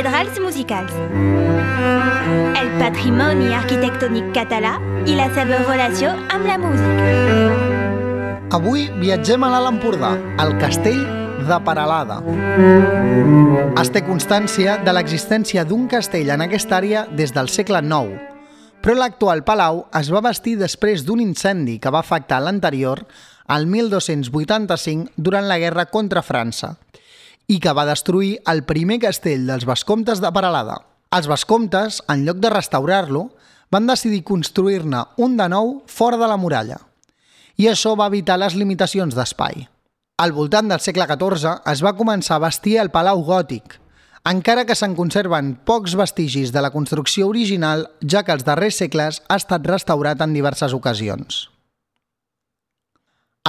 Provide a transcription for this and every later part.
cathedrals musicals. El patrimoni arquitectònic català i la seva relació amb la música. Avui viatgem a l'Alt Empordà, al castell de Paralada. Es té constància de l'existència d'un castell en aquesta àrea des del segle IX, però l'actual palau es va bastir després d'un incendi que va afectar l'anterior al 1285 durant la guerra contra França i que va destruir el primer castell dels vescomtes de Paralada. Els vescomtes, en lloc de restaurar-lo, van decidir construir-ne un de nou fora de la muralla. I això va evitar les limitacions d'espai. Al voltant del segle XIV es va començar a vestir el Palau Gòtic, encara que se'n conserven pocs vestigis de la construcció original, ja que els darrers segles ha estat restaurat en diverses ocasions.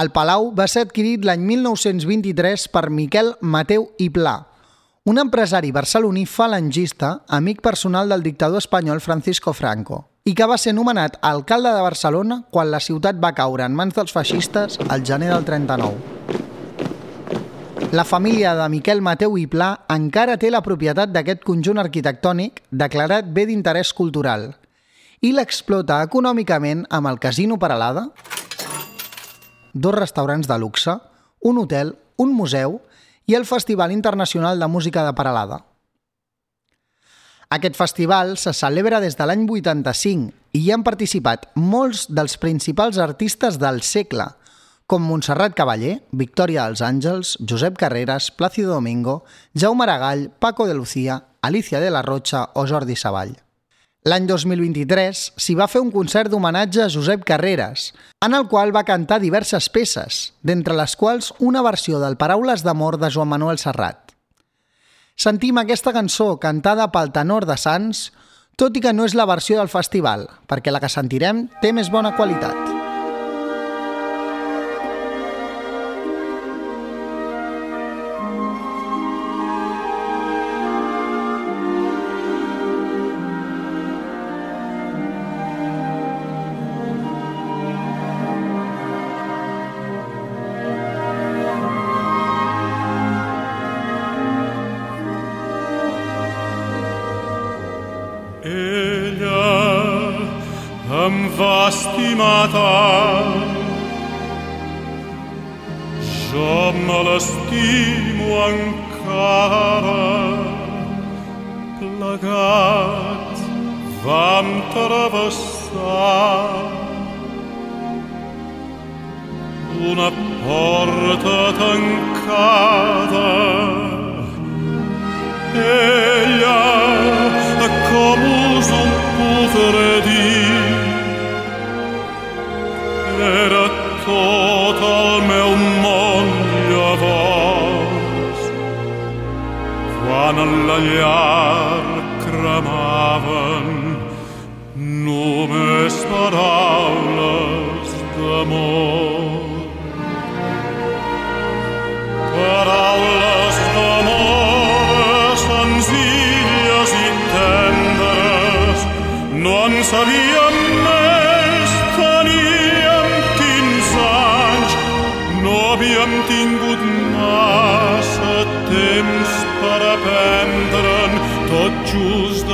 El palau va ser adquirit l'any 1923 per Miquel Mateu i Pla, un empresari barceloní falangista, amic personal del dictador espanyol Francisco Franco, i que va ser nomenat alcalde de Barcelona quan la ciutat va caure en mans dels feixistes al gener del 39. La família de Miquel Mateu i Pla encara té la propietat d'aquest conjunt arquitectònic declarat bé d'interès cultural i l'explota econòmicament amb el Casino Paralada, dos restaurants de luxe, un hotel, un museu i el Festival Internacional de Música de Paralada. Aquest festival se celebra des de l'any 85 i hi han participat molts dels principals artistes del segle, com Montserrat Cavaller, Victòria dels Àngels, Josep Carreras, Plácido Domingo, Jaume Aragall, Paco de Lucía, Alicia de la Rocha o Jordi Savall. L'any 2023 s'hi va fer un concert d'homenatge a Josep Carreras, en el qual va cantar diverses peces, d'entre les quals una versió del Paraules d'amor de Joan Manuel Serrat. Sentim aquesta cançó cantada pel tenor de Sants, tot i que no és la versió del festival, perquè la que sentirem té més bona qualitat. Am vastimata matar me la stimo ancora. Plagat vam travassar Una porta tancata. Ella, come us un putre dir all'agliar cramaven nomes paraules d'amor. Paraules d'amor senzilles i tendres no en sabia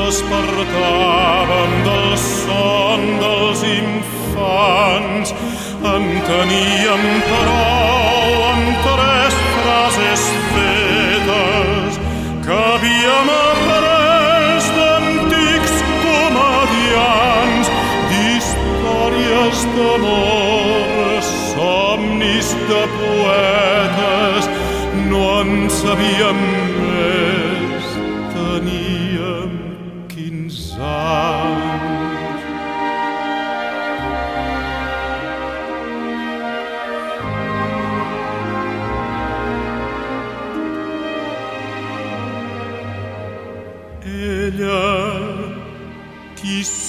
despertàvem del son dels infants. Enteníem, però, amb tres frases fetes que havíem après d'antics comedians, d'històries d'amor, somnis de poetes, no en sabíem més, teníem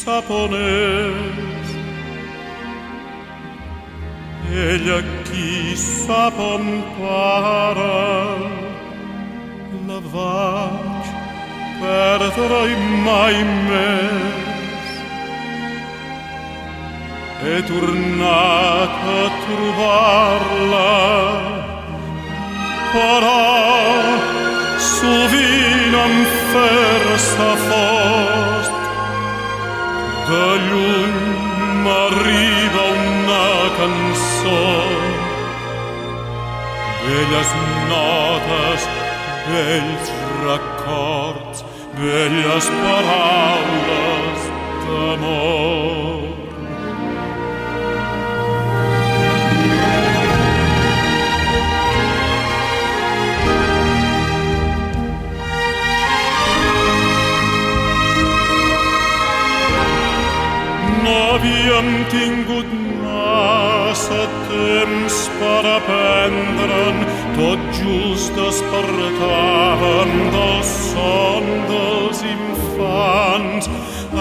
sap on és. Ella sap on para, la vaig perdre i mai més. He tornat a trobar-la, però sovint em ferça fosc. De lluny m'arriba cançó, belles notes, bells records, belles paraules d'amor. Temps per aprendre'n, tot just despertàvem del son dels infants.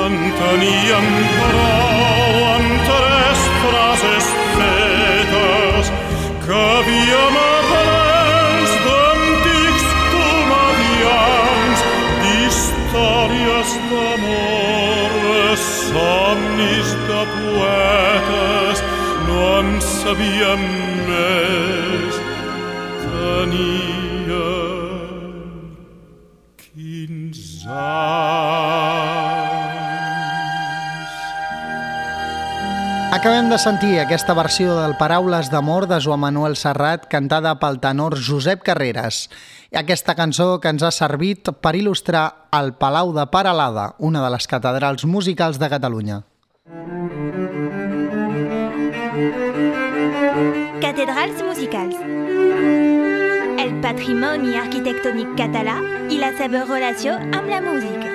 En teníem prou amb tres frases fetes que havíem après d'antics comedians, històries d'amor, somnis de poetes, en sabíem més. Tenia 15 anys. Acabem de sentir aquesta versió del Paraules d'amor de Joan Manuel Serrat cantada pel tenor Josep Carreras. Aquesta cançó que ens ha servit per il·lustrar el Palau de Paralada, una de les catedrals musicals de Catalunya. Cathédrales musicales. El patrimoni arquitectònic català i la seva relació amb la música.